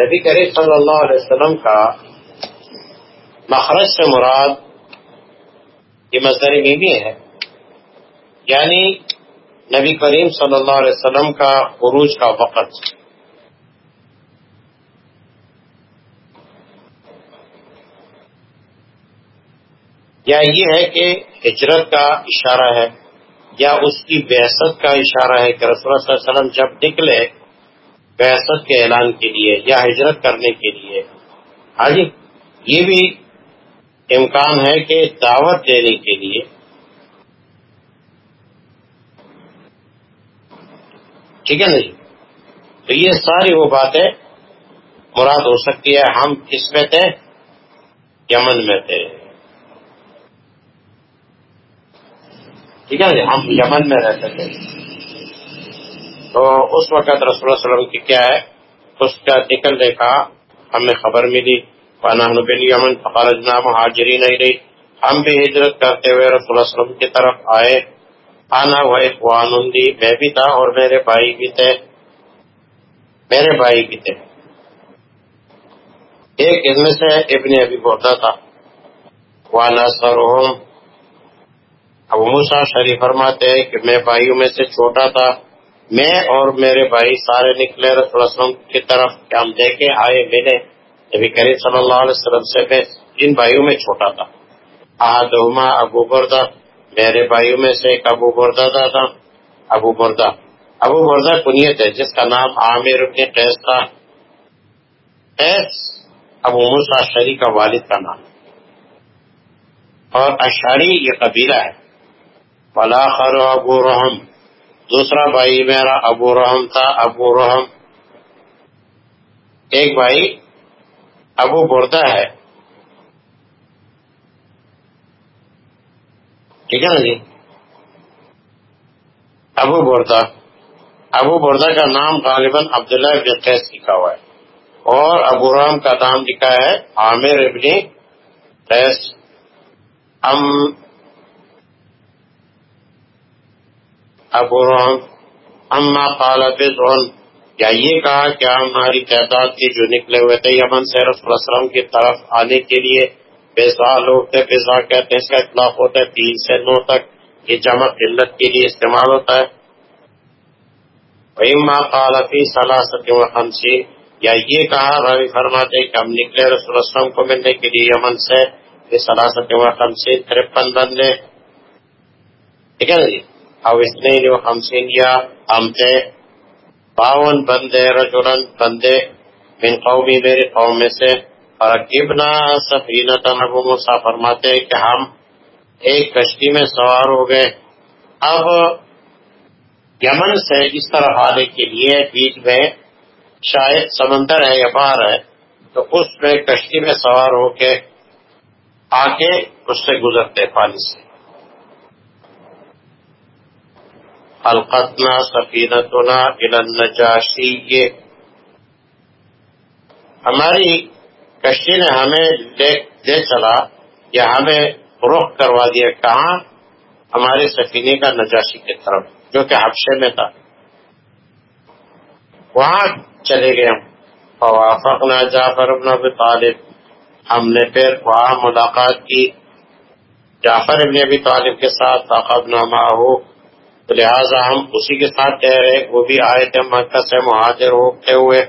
نبی کریم صلی اللہ علیہ وسلم کا مخرج سے مراد یہ مظہر بھی ہے۔ یعنی نبی کریم صلی اللہ علیہ وسلم کا عروج کا وقت۔ یا یہ ہے کہ ہجرت کا اشارہ ہے یا اس کی بحثت کا اشارہ ہے کہ رسول اللہ صلی اللہ علیہ وسلم جب نکلے بحثت کے اعلان کے لیے یا ہجرت کرنے کے لیے۔ ہاں جی یہ بھی امکان ہے کہ دعوت دینے کے لیے ٹھیک ہے نا جی؟ تو یہ ساری وہ باتیں مراد ہو سکتی ہے ہم کس میں تھے؟ یمن میں تھے۔ ٹھیک ہے جی؟ ہم یمن میں رہتے تھے۔ تو اس وقت رسول اللہ علیہ وسلم کی کیا ہے؟ اس کا نکلنے کا ہمیں خبر ملی بل یمن فخرجنا مہاجری نہیں رہی ہم بھی ہجرت کرتے ہوئے رسول اللہ علیہ وسلم کی طرف آئے۔ آنا وہ اخوان میں بھی تھا اور میرے بھائی بھی تھے۔ میرے بھائی بھی تھے۔ ایک ان میں سے ابن ابھی بولتا تھا۔ والا سروم ابو موسا شریف فرماتے کہ میں بھائیوں میں سے چھوٹا تھا۔ میں اور میرے بھائی سارے نکلے رسول وسلم کی طرف کہ ہم دیکھے آئے، ملے۔ نبی کریم صلی اللہ علیہ وسلم سے میں ان بھائیوں میں چھوٹا تھا۔ آدما ابو بردا، میرے بھائیوں میں سے ایک ابو بردا تھا ابو بردا۔ ابو بردا کنیت ہے، جس کا نام عامر ابن قیس تھا۔ قیس ابو موسا شری کا والد کا نام۔ اور اشاری یہ قبیلہ ہے۔ فلاخر ابو رحم۔ دوسرا بھائی میرا ابو رحم تھا، ابو رحم۔ ایک بھائی ابو بردا ہے۔ ٹھیک ہے نا جی؟ ابو بردا۔ ابو بردا کا نام غالباً عبداللہ ابن قیس لکھا ہوا ہے۔ اور ابو رام کا نام لکھا ہے عامر ابن قیس۔ ام ابو رام اما قال بزون یا یہ کہا کہ ہماری تعداد کے جو نکلے ہوئے تھے، یمن سے رسول اللہ وسلم کی طرف آنے کے لیے پیسہ لوگ تھے۔ پیسہ کہتے ہیں اس کا اطلاق ہوتا ہے تین سے نو تک۔ یہ جمع قلت کے لیے استعمال ہوتا ہے۔ فی سلاست و خمسین یا یہ کہا روی فرماتے کہ ہم نکلے رسول اللہ وسلم کو ملنے کے لیے یمن سے۔ سلاست و خمسین ترپن بندے ٹھیک ہے۔ نا جی اب اس نے خمسین یا ہم تھے باون بندے رجولن بندے من قومی میری قوم میں سے اور ابنا سفینہ ابو مسا فرماتے کہ ہم ایک کشتی میں سوار ہو گئے۔ اب یمن سے اس طرح آنے کے لیے بیچ میں شاید سمندر ہے یا باہر ہے، تو اس میں کشتی میں سوار ہو کے آ کے اس سے گزرتے پانی سے القتنا سفینتنا النجاشی ہماری کشتی نے ہمیں دے چلا یا ہمیں رخ کروا دیا کہاں؟ ہمارے سفینے کا نجاشی کی طرف، جو کہ حفشے میں تھا۔ وہاں چلے گئے ہم۔ فوافقنا جعفر ابن ابی طالب۔ ہم نے پھر وہاں ملاقات کی۔ جعفر ابن ابی طالب کے ساتھ طاقت نامہ ہو تو لہٰذا ہم اسی کے ساتھ ٹھہرے وہ بھی آئے تھے مکہ سے مہاجر ہوتے ہوئے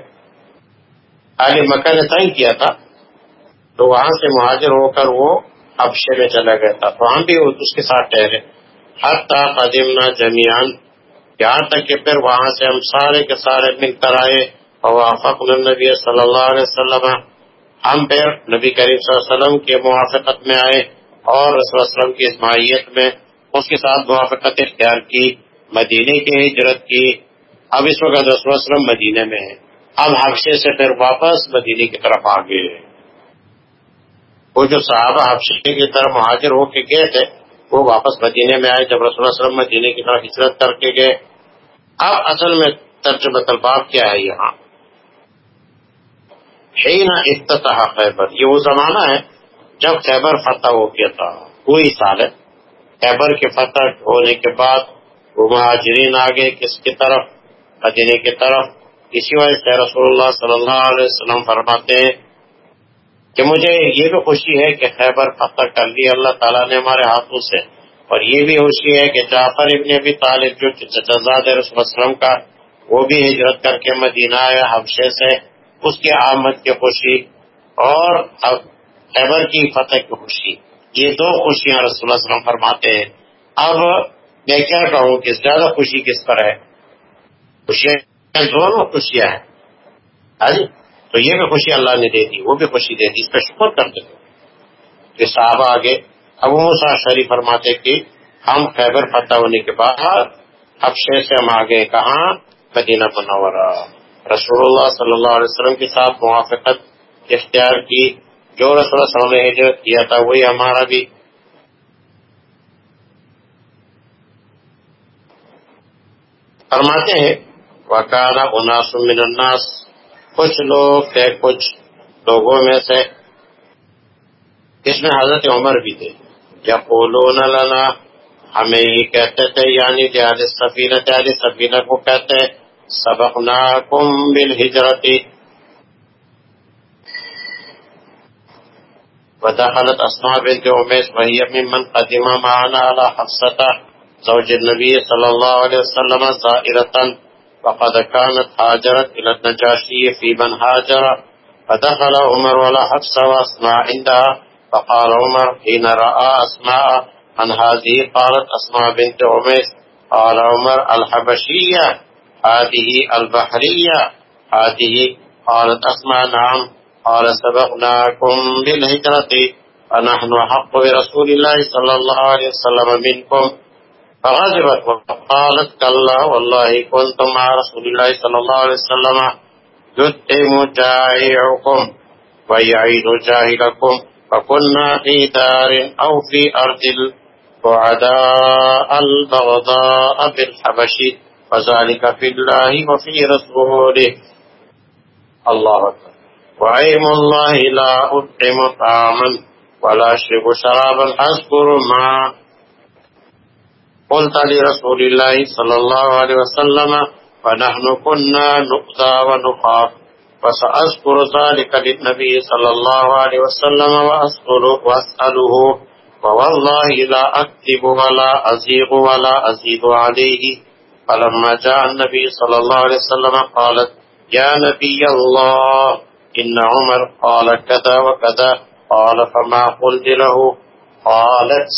علی مکہ نے تنگ کیا تھا، تو وہاں سے مہاجر ہو کر وہ ابشے میں چلا گیا تھا۔ تو ہم بھی اس کے ساتھ ٹھہرے حتی قدمنا جمیان یہاں تک کہ پھر وہاں سے ہم سارے کے سارے مل کر آئے اور النبی صلی اللہ علیہ وسلم۔ ہم پھر نبی کریم صلی اللہ علیہ وسلم کے موافقت میں آئے اور رسول وسلم کی اسماعیت میں اس کے ساتھ موافقت اختیار کی، مدینے کی ہجرت کی۔ اب اس وقت رسول وسلم مدینے میں ہے اب حفشے سے پھر واپس مدینے کی طرف آ گئے۔ وہ جو صحابہ حفشے کی طرف مہاجر ہو کے گئے تھے، وہ واپس مدینے میں آئے۔ جب رسول وسلم مدینے کی طرف ہجرت کر کے گئے۔ اب اصل میں ترجمہ طلباب کیا ہے یہاں؟ ہے افتتاح خیبر۔ یہ وہ زمانہ ہے جب خیبر فتح ہو گیا تھا۔ وہی سال ہے۔ خیبر کے فتح ہونے کے بعد وہ مہاجرین آگے کس کی طرف؟ مدینے کی طرف۔ اسی وجہ سے رسول اللہ صلی اللہ علیہ وسلم فرماتے ہیں کہ مجھے یہ بھی خوشی ہے کہ خیبر فتح کر لی، اللہ تعالیٰ نے ہمارے ہاتھوں سے۔ اور یہ بھی خوشی ہے کہ جعفر ابن ابی طالب جو چچزاد رسول وسلم کا، وہ بھی ہجرت کر کے مدینہ آیا حبشے سے۔ اس کی آمد کی خوشی اور خیبر کی فتح کی خوشی۔ یہ دو خوشیاں رسول اللہ وسلم فرماتے ہیں۔ اب میں کیا کہوں کہ زیادہ خوشی کس پر ہے؟ خوشیاں دونوں خوشیاں ہیں۔ ہاں جی؟ تو یہ بھی خوشی اللہ نے دے دی، وہ بھی خوشی دے دی، اس پہ شکر کرتے کہ صحابہ آگے ابو مسا شریف فرماتے کہ ہم خیبر فتح ہونے کے بعد حبشے سے ہم آگے کہاں؟ مدینہ منورہ۔ رسول اللہ صلی اللہ علیہ وسلم کے ساتھ موافقت اختیار کی۔ جو رسول اللہ صلی اللہ علیہ وسلم نے ہجرت کیا تھا، وہی ہمارا بھی۔ فرماتے ہیں وکانا اناس من الناس۔ کچھ لوگ تھے، کچھ لوگوں میں سے۔ اس میں حضرت عمر بھی تھے۔ یا لنا، ہمیں یہ کہتے تھے یعنی جہاد سفینہ جہاد سفینہ کو کہتے سبق نا کم بل ودخلت اسماء بنت عمیس وهي ممن قدم معنا على حفصة زوج النبي صلى الله عليه وسلم زائرة. وقد كانت هاجرت إلى النجاشي في من هاجر. فدخل عمر ولا حفص وأسماء عندها. فقال عمر حين رأى أسماء عن هذه قالت أسماء بنت عميس قال عمر الحبشية هذه البحرية. هذه قالت أسماء نعم. قال سبقناكم بالهجرة. فنحن حق برسول الله صلى الله عليه وسلم منكم. فغضبت وقالت كلا والله كنت مع رسول الله صلى الله عليه وسلم. يتم جائعكم ويعيد جاهلكم. فكنا في دار أو في أرض البعداء البغضاء بالحبش وذلك في الله وفي رسوله. الله أكبر. وعيم الله لا أطعم طعاما ولا أشرب شرابا أذكر ما قلت لرسول الله صلى الله عليه وسلم ونحن كنا نؤذى ونخاف فسأذكر ذلك للنبي صلى الله عليه وسلم وأسأله ووالله لا أكتب ولا أزيغ ولا أزيد عليه فلما جاء النبي صلى الله عليه وسلم قالت يا نبي الله إن عمر قال كذا وكذا، قال فما قلت له، قالت.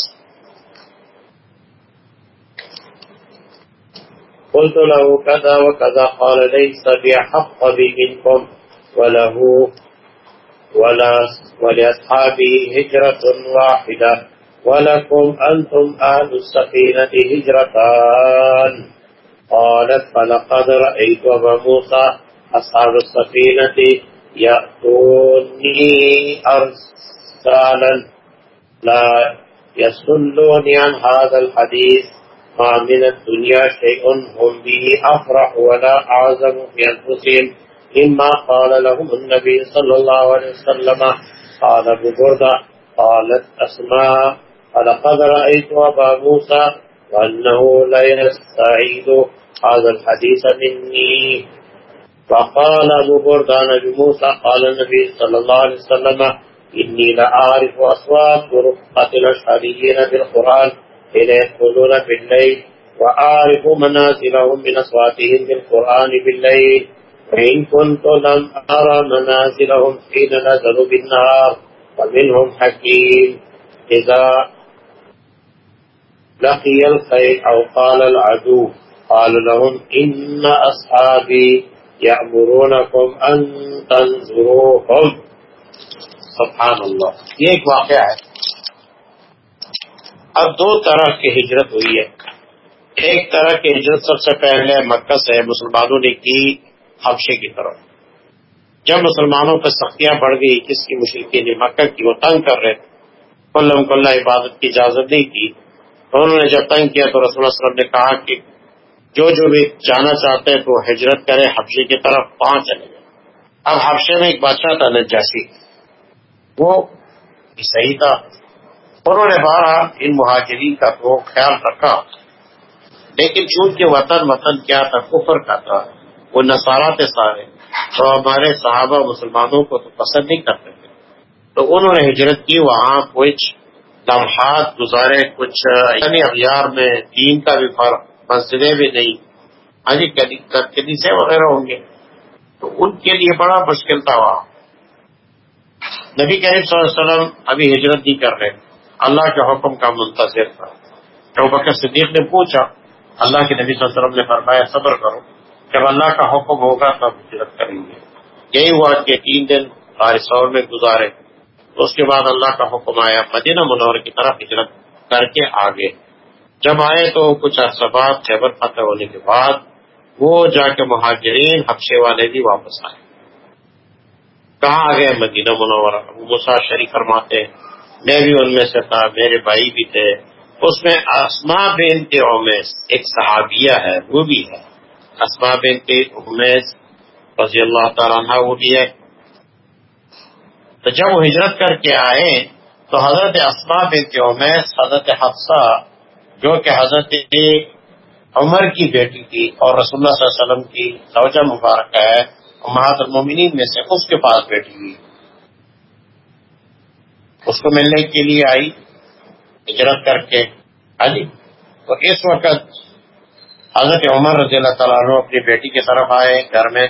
قلت له كذا وكذا، قال ليس بحق منكم، وله ولا ولأصحابه هجرة واحدة، ولكم أنتم أهل السفينة هجرتان. قالت، فلقد رأيت أبا موسى أصحاب السفينة يأتوني أرسالا لا يسلوني عن هذا الحديث ما من الدنيا شيء هم به أفرح ولا أعظم في أنفسهم إما قال لهم النبي صلى الله عليه وسلم قال أبو بردة قالت أسماء فلقد رأيت أبا موسى وأنه لا يستعيد هذا الحديث مني فقال أبو بردة نبي موسى قال النبي صلى الله عليه وسلم إني لأعرف أصوات ورفقة الأشهريين بالقرآن حين يدخلون في الليل وأعرف منازلهم من أصواتهم بالقرآن بالليل فإن كنت لم أرى منازلهم حين نزلوا بالنهار ومنهم حكيم. إذا لقي الخير أو قال العدو قال لهم إن أصحابي يأمرونكم أن تنظروهم. سبحان اللہ. یہ ایک واقعہ ہے. اب دو طرح کی ہجرت ہوئی ہے. ایک طرح کی ہجرت سب سے پہلے مکہ سے مسلمانوں نے کی حبشے کی طرف. جب مسلمانوں پہ سختیاں بڑھ گئی، کس کی مشرقی نے مکہ کی وہ تنگ کر رہے تھے؟ کل عبادت کی اجازت نہیں کی انہوں نے جب تنگ کیا تو رسول اللہ وسلم نے کہا کہ جو جو بھی جانا چاہتے ہیں تو ہجرت کرے حبشے کی طرف پانچ چلے گئے اب حبشے میں ایک بادشاہ تھا نجاسی وہ صحیح تھا۔ انہوں نے بارہ ان مہاجرین کا تو خیال رکھا۔ لیکن چونکہ وطن وطن کیا تھا، کفر کا تھا، وہ نصارہ تھے سارے، تو ہمارے صحابہ مسلمانوں کو تو پسند نہیں کرتے تھے۔ تو انہوں نے ہجرت کی، وہاں کچھ لمحات گزارے، کچھ یعنی اغیار میں دین کا بھی فرق۔ مسجدیں بھی نہیں ہاں جی کدیسے وغیرہ ہوں گے۔ تو ان کے لیے بڑا مشکل تھا وہاں۔ نبی کریم صلی اللہ علیہ وسلم ابھی ہجرت نہیں کر رہے۔ اللہ کے حکم کا منتظر تھا۔ تو بکر صدیق نے پوچھا، اللہ کے نبی صلی اللہ علیہ وسلم نے فرمایا، صبر کرو۔ جب اللہ کا حکم ہوگا تب ہجرت کریں گے۔ یہی ہوا کہ تین دن بارشور میں گزارے۔ تو اس کے بعد اللہ کا حکم آیا، مدینہ منور کی طرف ہجرت کر کے آگے۔ جب آئے تو کچھ عرصہ بعد خیبر فتح ہونے کے بعد وہ جا کے مہاجرین حفشے والے بھی واپس آئے۔ کہاں آ گئے؟ مدینہ منورہ۔ مسا شریف فرماتے میں بھی ان میں سے تھا، میرے بھائی بھی تھے۔ اس میں اسما بنت اومیس ایک صحابیہ ہے، وہ بھی ہے۔ اسما بنت اومیس رضی اللہ تعالیٰ عنہ، وہ بھی ہے۔ تو جب وہ ہجرت کر کے آئے، تو حضرت اسما بنت اومیس حضرت حفصہ جو کہ حضرت عمر کی بیٹی تھی اور رسول اللہ صلی اللہ علیہ وسلم کی زوجہ مبارکہ ہے محاذ المومنین میں سے اس کے پاس بیٹھی ہوئی۔ اس کو ملنے کے لیے آئی، ہجرت کر کے ہاں جی تو اس وقت حضرت عمر رضی اللہ تعالیٰ عنہ اپنی بیٹی کی طرف آئے، گھر میں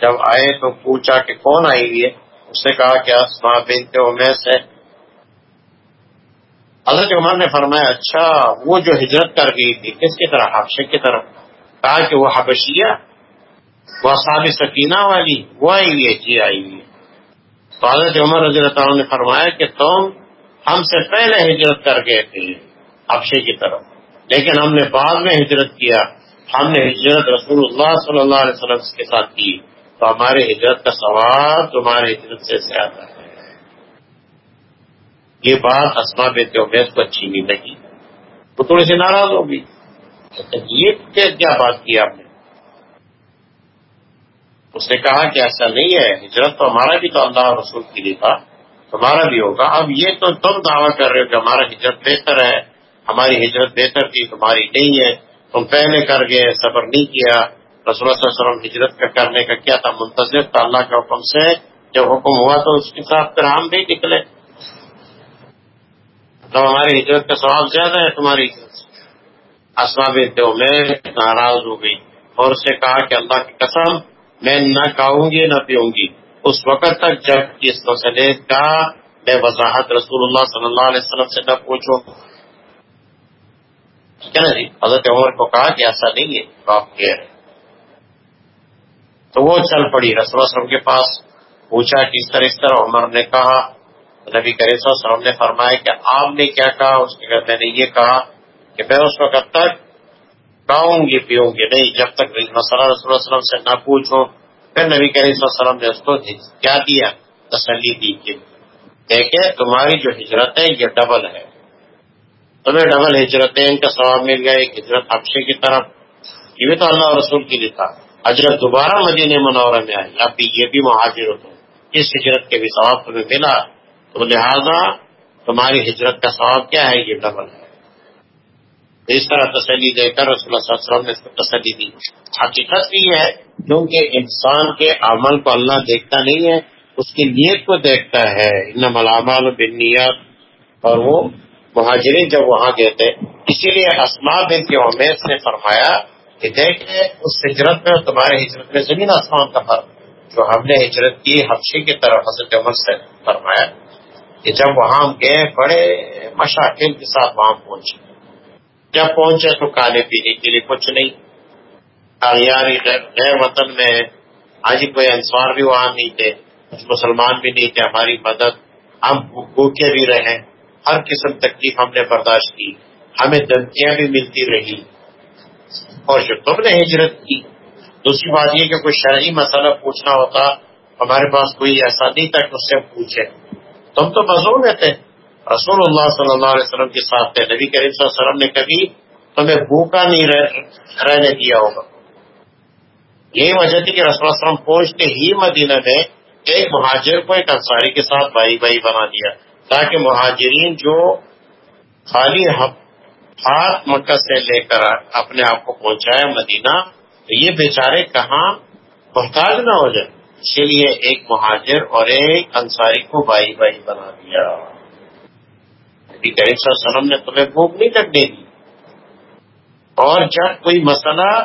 جب آئے تو پوچھا کہ کون آئی ہوئی ہے؟ اس نے کہا کہ اسما بنت امیس ہے۔ حضرت عمر نے فرمایا اچھا وہ جو ہجرت کر گئی تھی، کس کی طرح؟ حفشے کی طرف۔ کہا کہ وہ حبشیہ، وہ صاب سکینہ والی، وہ آئی ہوئی ہے۔ جی آئی ہوئی تو حضرت عمر رضی اللہ تعالیٰ نے فرمایا کہ تم ہم سے پہلے ہجرت کر گئے تھے حفشے کی طرف۔ لیکن ہم نے بعد میں ہجرت کیا، ہم نے ہجرت رسول اللہ صلی اللہ علیہ وسلم کے ساتھ کی۔ تو ہمارے ہجرت کا ثواب تمہارے ہجرت سے زیادہ ہے۔ یہ بات اسما بیت عبید کو اچھی نہیں لگی وہ تھوڑی سی ناراض ہوگی اچھا، یہ کیا بات کی آپ نے؟ اس نے کہا کہ ایسا نہیں ہے، ہجرت تو ہمارا بھی تو اللہ رسول کے لیے تھا، تمہارا بھی ہوگا۔ اب یہ تو تم دعویٰ کر رہے ہو کہ ہمارا ہجرت بہتر ہے، ہماری ہجرت بہتر تھی، تمہاری نہیں ہے، تم پہلے کر گئے، صبر نہیں کیا۔ رسول اللہ صلی اللہ علیہ وسلم ہجرت کا کرنے کا کیا تھا؟ منتظر تھا، اللہ کے حکم سے، جب حکم ہوا تو اس کے ساتھ پھر ہم بھی نکلے۔ تو ہماری ہجرت کا سواب زیادہ ہے، تمہاری ہجرت سے۔ میں ناراض ہو گئی اور اس نے کہا کہ اللہ کی قسم، میں نہ کھاؤں گی، نہ پیوں گی۔ اس وقت تک جب اس مسئلے کا میں وضاحت رسول اللہ صلی اللہ علیہ وسلم سے نہ پوچھوں۔ ٹھیک ہے نا جی حضرت عمر کو کہا کہ ایسا نہیں ہے تو آپ کہہ رہے تو وہ چل پڑی، رسول وسلم کے پاس پوچھا کہ اس طرح اس طرح عمر نے کہا۔ نبی کریم صلی اللہ علیہ وسلم نے فرمایا کہ آپ نے کیا کہا؟ اس کے بعد میں نے یہ کہا کہ میں اس وقت تک کھاؤں گی، پیوں گی نہیں، جب تک مسئلہ رسول اللہ وسلم سے نہ پوچھوں پھر نبی کریم صلی اللہ علیہ وسلم نے اس کو کیا دیا؟ تسلی دی کہ دیکھیں، تمہاری جو ہجرت ہے یہ ڈبل ہے تمہیں ڈبل ہجرتیں ان کا ثواب مل گیا، ایک ہجرت حفشے کی طرف۔ یہ بھی تو اللہ رسول کے لیے تھا۔ اجرت دوبارہ مدینہ منورہ میں آئی۔ اب بھی یہ بھی مہاجر ہو اس ہجرت کے بھی ثواب تمہیں ملا۔ تو لہذا تمہاری ہجرت کا ثواب کیا ہے؟ یہ ڈبل ہے۔ اس طرح تسلی دے کر رسول اللہ صلی اللہ علیہ وسلم نے اس کو تسلی دی۔ حقیقت بھی ہے، کیونکہ انسان کے عمل کو اللہ دیکھتا نہیں ہے، اس کی نیت کو دیکھتا ہے۔ ان ملامال بنیاد اور وہ مہاجرین جب وہاں گئے تھے، اسی لیے اسما بن کے امید نے فرمایا کہ دیکھے اس ہجرت میں تمہارے ہجرت میں زمین آسمان کا فرق۔ جو ہم نے ہجرت کی حفشے کی طرف حضرت عمر سے فرمایا۔ کہ جب وہاں گئے، بڑے مشاکل کے ساتھ وہاں پہنچے۔ جب پہنچے تو کھانے پینے کے لیے کچھ نہیں۔ اغیاری غیر وطن میں آج کوئی انسوار بھی وہاں نہیں تھے، کچھ مسلمان بھی نہیں تھے، ہماری مدد۔ ہم بھوکے بھی رہے۔ ہر قسم تکلیف ہم نے برداشت کی۔ ہمیں دھمکیاں بھی ملتی رہی۔ اور جو تم نے ہجرت کی۔ دوسری بات یہ کہ کوئی شرعی مسئلہ پوچھنا ہوتا، ہمارے پاس کوئی ایسا نہیں تھا کہ اس سے پوچھے تم تو مزوں میں تھے۔ رسول اللہ صلی اللہ علیہ وسلم کے ساتھ تھے۔ نبی کریم صلی اللہ علیہ وسلم نے کبھی تمہیں بھوکا نہیں رہنے دیا ہوگا۔ یہی وجہ تھی کہ رسول اللہ علیہ وسلم پہنچتے ہی مدینہ میں ایک مہاجر کو ایک انصاری کے ساتھ بھائی بھائی بنا دیا، تاکہ مہاجرین جو خالی ہاتھ مکہ سے لے کر اپنے آپ کو پہنچایا مدینہ، تو یہ بیچارے کہاں محتاج نہ ہو جائے اسی لیے ایک مہاجر اور ایک انصاری کو بائی بائی بنا دیا۔ نبی کریم صلی اللہ علیہ وسلم نے تمہیں بھوک نہیں کرنے دی۔ اور جب کوئی مسئلہ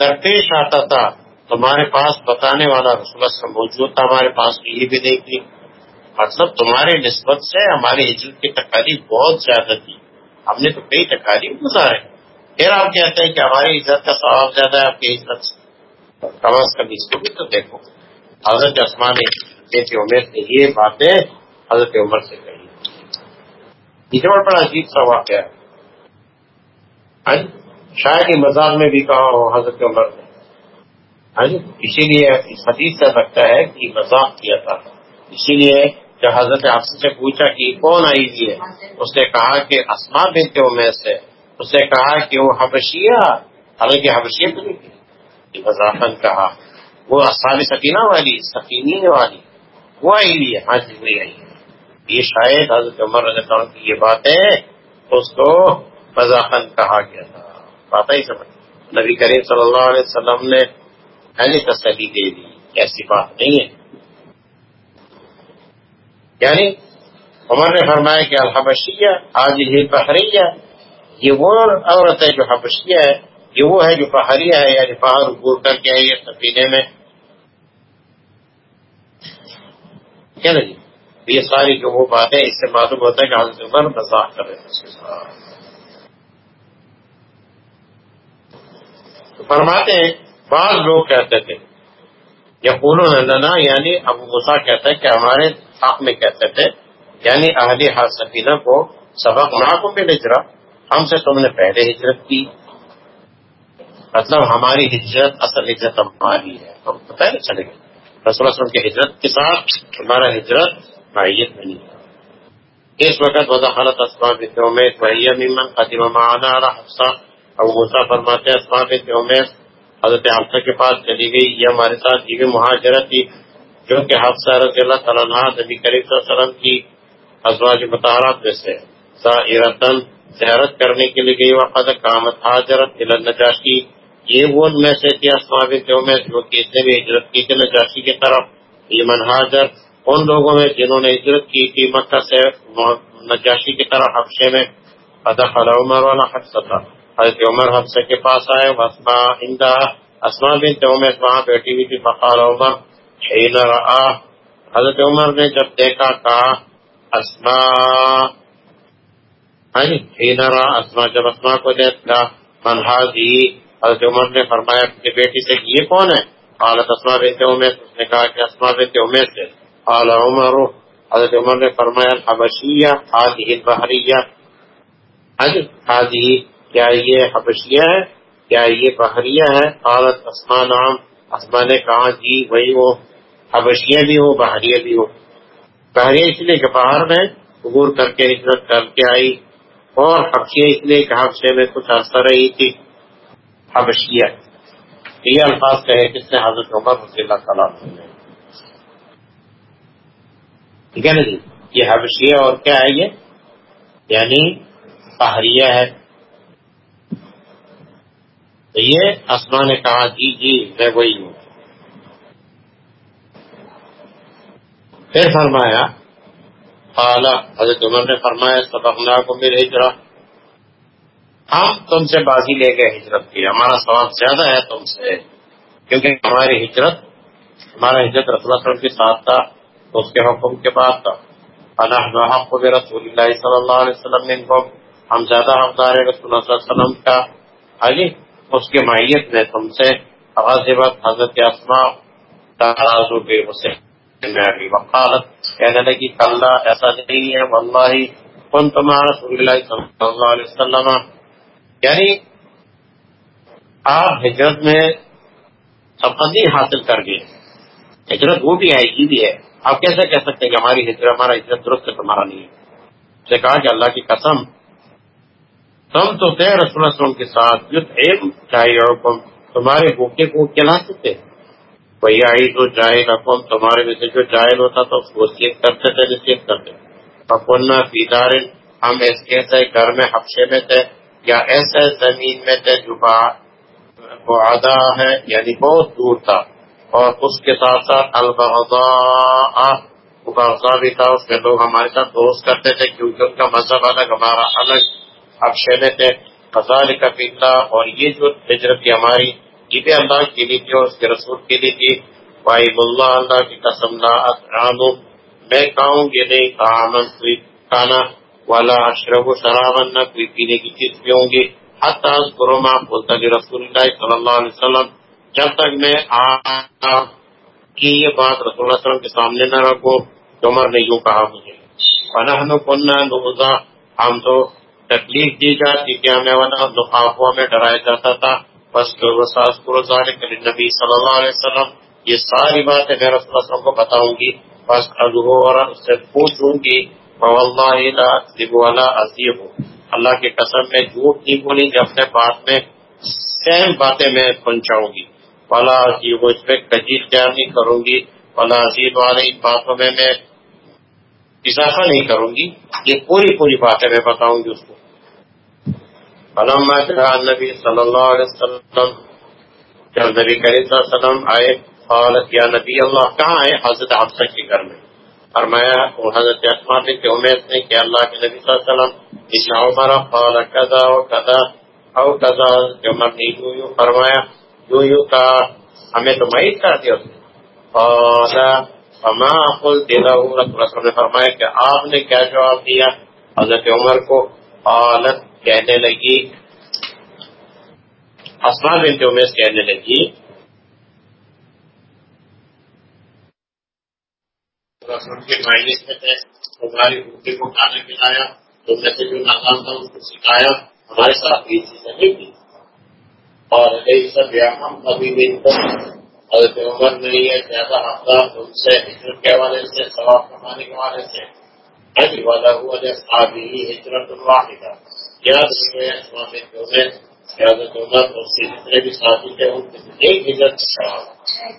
درپیش آتا تھا، تمہارے پاس بتانے والا رسول اللہ موجود تھا، ہمارے پاس یہ بھی نہیں تھی۔ مطلب تمہارے نسبت سے ہماری ہجرت کی تکالیف بہت زیادہ تھی۔ ہم نے تو کئی تکالیف گزارے۔ پھر آپ کہتے ہیں کہ ہماری عزت کا ثواب زیادہ ہے، آپ کی عزت سے کم از کم اس کو بھی تو دیکھو۔ حضرت عثمان عمر سے یہ باتیں حضرت عمر سے کہی۔ یہ بڑا بڑا عجیب سا واقعہ ہے۔ ہاں جی؟ شاید ہی مزاق میں بھی کہا ہو حضرت عمر نے۔ ہاں جی؟ اسی لیے اس حدیث سے لگتا ہے کہ مذاق کیا تھا۔ اسی لیے جب حضرت حفص سے پوچھا کہ کون آئی ہوئی ہے، اس نے کہا کہ اسما بنت عمیر سے۔ اس نے کہا کہ وہ حبشیہ، حالانکہ حبشیہ تو نہیں تھی۔ مذاقن کہا۔ وہ اسال سکینہ والی، سکینی والی۔ وہ آئی ہوئی ہے ہاں جی وہی آئی ہے۔ یہ شاید حضرت عمر رضی اللہ عنہ کی یہ بات ہے اس کو مذاقن کہا گیا تھا۔ بات ہی سمجھ۔ نبی کریم صلی اللہ علیہ وسلم نے پہلے تسلی دے دی۔ ایسی بات نہیں ہے۔ یعنی عمر نے فرمایا کہ الحبشیہ آج یہ پہریا یہ وہ عورت ہے جو حبشیہ ہے، یہ وہ ہے جو پہاڑیا ہے یعنی پہاڑ عبور کر کے آئی ہے سفینے میں۔ کیا جی یہ ساری جو وہ باتیں اس سے معلوم ہوتا ہے کہ حضرت عمر مزاق کر رہے اس کے ساتھ۔ فرماتے ہیں، بعض لوگ کہتے تھے یا پولو نندنا یعنی ابو غسا کہتا ہے کہ ہمارے حق میں کہتے تھے یعنی اہلی ہر سکینہ کو سبق نہ کو بھی ہجرا ہم سے تم نے پہلے ہجرت کی۔ مطلب ہماری ہجرت اصل ہجرت ہماری ہے۔ ہم پتہ نہیں چلے گا رسول وسلم کی ہجرت کے ساتھ ہمارا ہجرت معیت نہیں اس وقت وضا خالت اسباب میں ممن قدیم معنا حفصہ۔ ابو غصہ فرماتے اسباب میں حضرت حفصہ کے پاس چلی گئی۔ یہ ہمارے ساتھ یہ بھی مہاجرت تھی۔ جو کہ حفصہ رضی اللہ تعالیٰ نبی کریم صلی اللہ علیہ وسلم کی ازواج متحرات میں سے سائرتن زیارت کرنے کے لیے گئی۔ وقت کامت حاجرت نجاشی یہ وہ میں سے تھی اسما میں جو کہ اس بھی ہجرت کی تھی نجاشی کی طرف یہ منہاجر ان لوگوں میں جنہوں نے ہجرت کی تھی مکہ سے، نجاشی کی طرف حفشے میں ادخل عمر والا حفصہ تھا۔ حضرت عمر حفصہ کے پاس آئے وسما اندہ اسما بنت عمر، وہاں بیٹھی ہوئی تھی، فقال عمر، حین رآ۔ حضرت عمر نے جب دیکھا، کہا اسما ہاں جی، حین رآ اسما جب اسما کو دیکھا منہا دی حضرت عمر نے فرمایا، اپنی بیٹی سے، یہ کون ہے؟ حالت اسما بنت عمر، اس نے کہا کہ اسما بنت عمر سے۔ قال عمر، حضرت عمر نے فرمایا، الحبشیہ هذه البحریہ۔ هذه کیا یہ حبشیہ ہے؟ کیا یہ بحریہ ہے؟ حالت اسما نام اسما نے کہا جی وہی وہ حبشیاں بھی ہو، بحریہ بھی ہو۔ بحریہ اس لیے کہ باہر میں عبور کر کے ہجرت کر کے آئی اور حبشیہ اس لیے کہ حبشے میں کچھ عرصہ رہی تھی۔ حبشیہ یہ الفاظ کہے کس نے حضرت عمر رضی اللہ تعالیٰ ٹھیک ہے نا جی؟ یہ حبشیہ اور کیا ہے یہ؟ یعنی بحریہ ہے۔ تو یہ اسما نے کہا جی جی میں وہی ہوں۔ پھر فرمایا اعلیٰ حضرت عمر نے فرمایا سبق کو میرے ہجرا ہم تم سے بازی لے گئے ہجرت کی۔ ہمارا ثواب زیادہ ہے تم سے، کیونکہ ہماری ہجرت، ہمارا ہجرت رسول اللہ کے ساتھ تھا، اس کے حکم کے بعد تھا۔ اللہ حق رسول اللہ صلی اللہ علیہ وسلم نے ہم زیادہ حقدار رسول اللہ علیہ وسلم کا۔ علی، اس کے ماہیت نے تم سے حضرت اسما ترازو بے حسین وقالت۔ کہنے لگی کل ایسا نہیں ہے واللہ کن تمہارا رسول اللہ صلی اللہ علیہ وسلم۔ یعنی آپ ہجرت میں سبندی حاصل کر گئے۔ ہجرت وہ بھی ہے یہ بھی ہے۔ آپ کیسے کہہ سکتے ہیں کہ ہماری ہجرت، ہمارا ہجرت درست ہے، تمہارا نہیں ہے؟ اسے کہا کہ اللہ کی قسم، تم تو تھے رسول اللہ وسلم کے ساتھ علم چاہیے تمہارے بوکے کو کھلا سکتے۔ آئی تو جائے قوم تمہارے میں سے جو جائل ہوتا تو وصیت کرتے تھے نصیحت کرتے۔ پپنا فیدار ہم ایسے گھر میں حفشے میں تھے۔ یا ایسے زمین میں تھے جو آدھا ہے یعنی بہت دور تھا، اور اس کے ساتھ ساتھ البغضا بھی تھا، اس میں لوگ ہمارے ساتھ دوست کرتے تھے، کیونکہ ان کا مذہب الگ، ہمارا الگ۔ اب شہر تھے فضال کپیلا اور یہ جو ہجرت کی ہماری عید اللہ کے لیے تھی اور اس کے رسول کے لیے تھی۔ بھائی اللہ اللہ کی قسم میں کہوں گی نہیں کوئی کھانا والا اشرف و شرابن نہ کوئی پینے کی چیز پیوں گی۔ حتی قرما بولتا جی رسول اللہ صلی اللہ علیہ وسلم۔ جب تک میں کی یہ بات رسول اللہ علیہ وسلم کے سامنے نہ رکھوں عمر نے یوں کہا مجھے پناہ کنہ نوزا ہم تو تکلیف دی جاتی کہ ہمیں ورنہ دخافوں میں ڈرایا جاتا تھا۔ بس نبی صلی اللہ علیہ وسلم۔ یہ ساری باتیں میں رسول اللہ وسلم کو بتاؤں گی۔ بس اور اس سے پوچھوں گی اللہ کی قسم میں جھوٹ نہیں بولی گی اپنے بات میں سیم باتیں میں پہنچاؤں گی. فلا عظیب اس پہ کجیل کیا نہیں کروں گی. فلا عظیب والے ان باتوں میں میں اضافہ نہیں کروں گی. یہ پوری پوری باتیں میں بتاؤں گی اس کو. فلم نبی صلی اللہ علیہ وسلم، جب نبی کریم صلی اللہ علیہ وسلم آئے، قالت، یا نبی اللہ، کہاں آئے حضرت حفصہ کے گھر میں؟ فرمایا وہ حضرت اسما بنت عمیر نے کہ اللہ کے نبی صلی اللہ علیہ وسلم اس عمر قال کذا و کذا او کذا عمر نے یوں یوں فرمایا، یوں یوں کہا ہمیں تو معیت کر دیا اس نے۔ قال، فما قلت له، رسول اللہ نے فرمایا کہ آپ نے کیا جواب دیا؟ حضرت عمر کو۔ قالت کہنے لگی۔ اسما بنت عمیر کہنے لگی کے مائنس میں تھے تمہاری بوٹی کو کھانا کھلایا تم نے سے جو ناکام تھا اس کو سکھایا۔ ہمارے ساتھ یہ چیزیں نہیں تھی اور سب ہم ابھی دن بھی حضرت عمر نے یہ زیادہ ہفتہ ان سے ہجرت کے حوالے سے، ثواب کمانے کے حوالے سے۔ حج والا ہوا جب ہی ہجرت الواحدہ۔ یاد رکھے اسلام جو ہے حضرت عمر اور جتنے بھی ساتھی تھے، ان کے ایک ہجرت کا ثواب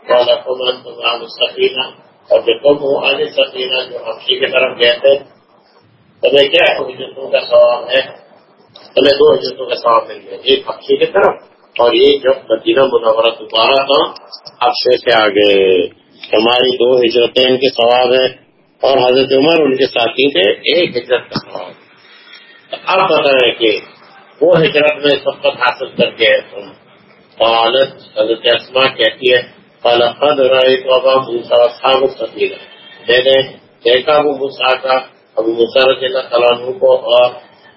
والا قمن تمام سفینہ اور جو تم ہو آنے سفینہ جو ہفتی کی طرف گئے تھے، تمہیں کیا ہجرتوں کا ثواب ہے۔ تمہیں دو ہجرتوں کا ثواب مل گیا۔ ایک ہفتی کی طرف اور یہ جب مدینہ منورہ دوبارہ تھا اکثر سے آگے؟ ہماری دو ہجرتیں ان کے ثواب ہیں اور حضرت عمر ان کے ساتھی تھے، ایک ہجرت کا ثواب۔ اب بتائیں کہ وہ ہجرت میں سب حاصل کر کے تم۔ حالت حضرت اسما کہتی ہے فلقد رأيت ابا موسى اصحاب السفينة۔ میں نے دیکھا ابو موسا کا، ابو موسا رضی اللہ تعالیٰ عنہ کو، اور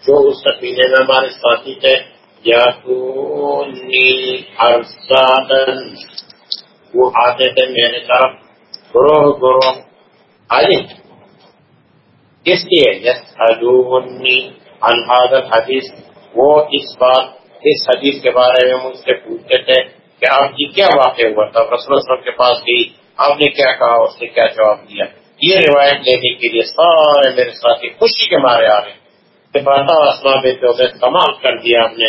جو اس سفینے میں ہمارے ساتھی تھے یا وہ آتے تھے میرے طرف۔ گروہ گروہ، آئیے۔ کس لیے یس انحاظ حدیث وہ اس بات، اس حدیث کے بارے میں مجھ سے پوچھتے تھے۔ کہ آپ کی کیا واقع ہوا تھا؟ رسول وسلم کے پاس گئی، آپ نے کیا کہا؟ اس نے کیا جواب دیا؟ یہ روایت لینے کے لیے سارے میرے ساتھی خوشی کے مارے آ رہے ہیں۔ کمال کر دیا ہم نے۔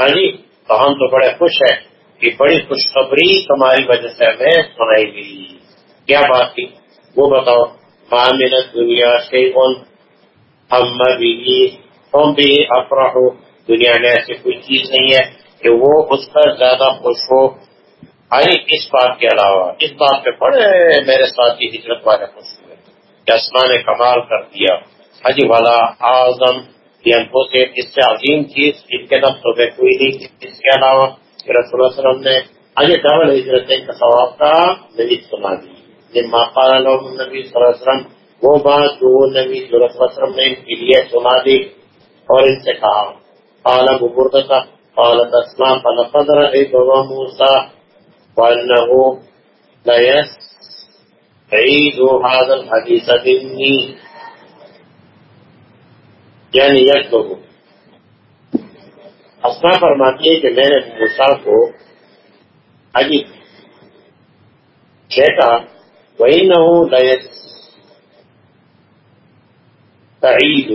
ہاں جی تو ہم تو بڑے خوش ہیں کہ بڑی خوشخبری تمہاری وجہ سے ہمیں سنائی گئی۔ کیا بات تھی؟ وہ بتاؤ۔ محنت دنیا سے ہم بھی تم بھی افراہ ہو دنیا میں ایسی کوئی چیز نہیں ہے۔ کہ وہ اس پر زیادہ خوش ہو۔ آئی اس بات کے علاوہ، اس بات پہ بڑے میرے ساتھی ہجرت والے خوش ہوئے۔ کہ اسما نے کمال کر دیا۔ حجی والا اعظم سے اس سے عظیم چیز ان کے نفسوں میں کوئی نہیں۔ اس کے علاوہ رسول اللہ علیہ وسلم نے حجی ڈبل ہجرت کا ثواب کا نبی سنا دی۔ یہ ماقال نبی صلی اللہ علیہ وسلم، وہ بات جو نبی رسول اللہ علیہ وسلم نے ان کے لیے سنا دی اور ان سے کہا۔ اعلیٰ بردتا قالت اسماء فلقد رأيت ابا موسى وانه لا هذا الحديث مني. یعنی یک یکتبو اسما فرماتی ہے کہ میں نے موسا کو عجیب کہتا وہی نہ ہوں لیے تعید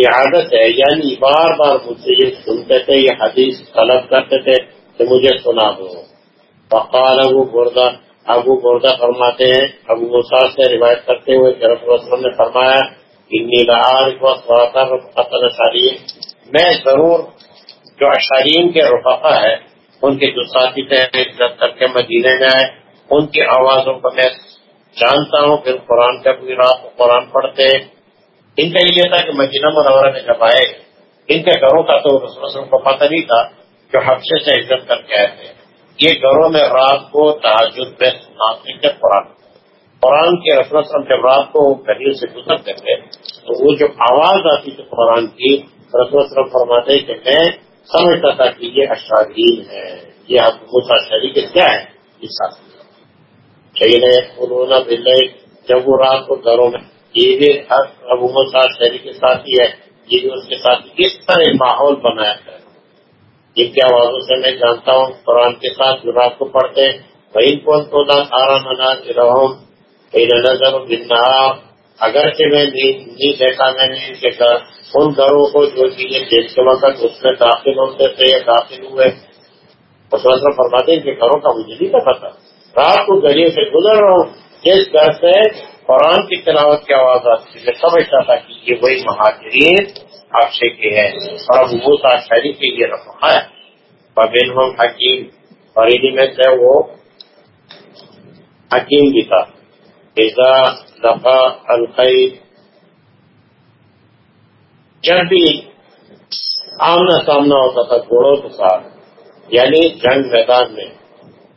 کی عادت ہے یعنی بار بار مجھ سے یہ سنتے تھے، یہ حدیث طلب کرتے تھے کہ مجھے سنا دو۔ بقال ابو بردہ ابو بردہ فرماتے ہیں، ابو مسا سے روایت کرتے ہوئے کہ رسول وسلم نے فرمایا میں ضرور جو اشارین کے رفقا ہے ان کے جو ساتھی تھے، جب کر کے مدینے میں آئے، ان کی آوازوں کو میں جانتا ہوں، پھر قرآن کا بھی رات قرآن پڑھتے ان کا یہ تھا کہ مدینہ منورہ میں جب آئے، ان کے گھروں کا تو رسول کو پتہ نہیں تھا جو حفشے سے عزت کر کے آئے تھے۔ یہ گھروں میں رات کو تحجد میں سناتے تھے قرآن۔ قرآن کے رسم جب رات کو گلیوں سے گزرتے تھے، تو وہ جو آواز آتی تھی قرآن کی رسم فرماتے کہ میں سمجھتا تھا کہ یہ اشارین ہے یہ حکومت شریک کیا ہے اس ساتھ شہید ہے بل جب وہ رات کو گھروں میں یہ بھی ابو صاحب شہری کے ساتھ ہی ہے، یہ بھی اس کے ساتھ اس طرح ماحول بنایا ہے۔ جن کی آوازوں سے میں جانتا ہوں، قرآن کے ساتھ جو رات کو پڑھتے وہی کون تو آرام منا رہوں نظر بننا اگرچہ میں نہیں دیکھا میں نے ان کے گھر، ان گھروں کو جو چیزیں جیل کے وقت اس میں داخل ہوتے تھے یا داخل ہوئے۔ اس وقت فرماتے ان کے گھروں کا مجھے نہیں پتا تھا۔ رات کو گلیوں سے گزر رہا ہوں، جس گھر سے قرآن کی تلاوت کی آواز آتی ہے میں سمجھتا تھا کہ یہ وہی مہاجرین اکشے کے ہے اور اب وہ شہری کے لیے رکھا ہے۔ ببین ہوں حکیم۔ اور انہیں میں سے وہ حکیم بھی تھا۔ دفاع القید جب بھی آمنا سامنا ہوتا تھا، گھوڑوں کے ساتھ۔ یعنی جنگ میدان میں۔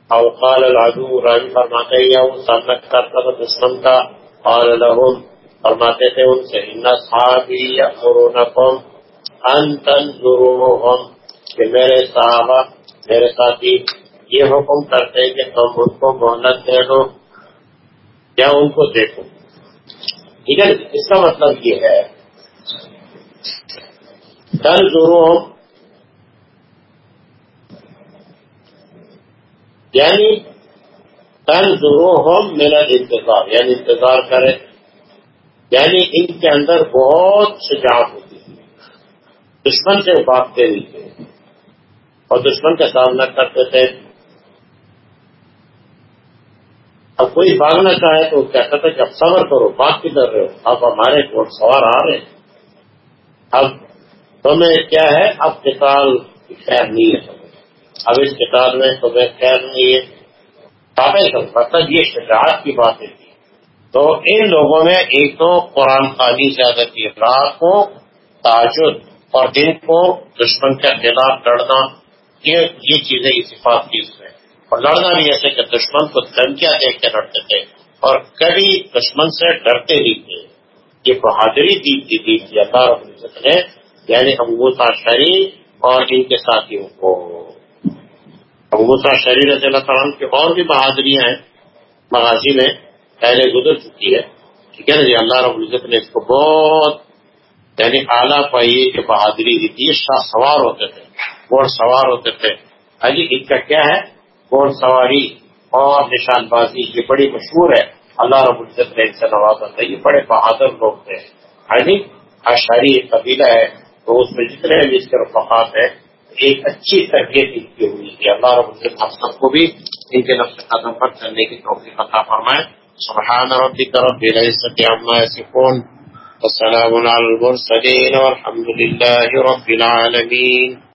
اوقال العدو راجی فرماتے یا وہ سامنا کرتا تھا، دشمن کا اور لہم فرماتے تھے ان سے، ان صحابی یامرونکم ان تنظروہم، کہ میرے صحابہ، میرے ساتھی یہ حکم کرتے کہ تم ان کو محنت دے دو، یا ان کو دیکھو۔ ٹھیک ہے، اس کا مطلب یہ ہے، تنظروہم یعنی تنظروہم میرا انتظار یعنی انتظار کرے یعنی ان کے اندر بہت شجاعت ہوتی تھی دشمن سے بھاگتے نہیں تھے، اور دشمن کا سامنا کرتے تھے۔ اب کوئی بھاگنا چاہے تو کہتا تھا کہ اب صبر کرو، بات کدھر رہے ہو۔ اب ہمارے گھوڑ سوار آ رہے ہیں۔ اب تمہیں کیا ہے؟ اب کتاب خیر نہیں ہے۔ اب اس کتاب میں تمہیں خیر نہیں ہے۔ یہ شجاعت کی باتیں تھی تو ان لوگوں میں ایک تو قرآن خانی زیادہ کی رات کو تعجد اور دن کو، دشمن کے خلاف لڑنا، یہ چیزیں صفات کی اس میں۔ اور لڑنا بھی ایسے کہ دشمن کو دھمکیاں دیکھ کے لڑتے تھے۔ اور کبھی دشمن سے ڈرتے نہیں تھے۔ یہ بہادری دیپ کی دیپ کی عطار نے یعنی ابوسا شریف اور ان کے ساتھیوں کو۔ ابوسا شریف رضی اللہ تعالیٰ کی اور بھی بہادریاں ہیں، مغازی میں پہلے گزر چکی ہے۔ ٹھیک ہے نا جی؟ اللہ رب العزت نے اس کو بہت یعنی اعلیٰ پائی کہ بہادری دی تھی شاہ سوار ہوتے تھے گھوڑ سوار ہوتے تھے۔ ہاں جی ان کا کیا ہے؟ گھوڑ سواری اور نشان بازی، یہ بڑی مشہور ہے۔ اللہ رب العزت نے ان سے نوازا تھا۔ یہ بڑے بہادر لوگ تھے۔ ہاں جی اشاری قبیلہ ہے، تو اس میں جتنے بھی اس کے رفقات ہیں ایک اچھی تربیت ان کی ہوئی تھی اللہ رب العزت ہم سب کو بھی ان کے نقش قدم پر چلنے کی توفیق عطا فرمائے۔ سبحان ربك رب العزة عما يصفون والسلام على المرسلين والحمد لله رب العالمين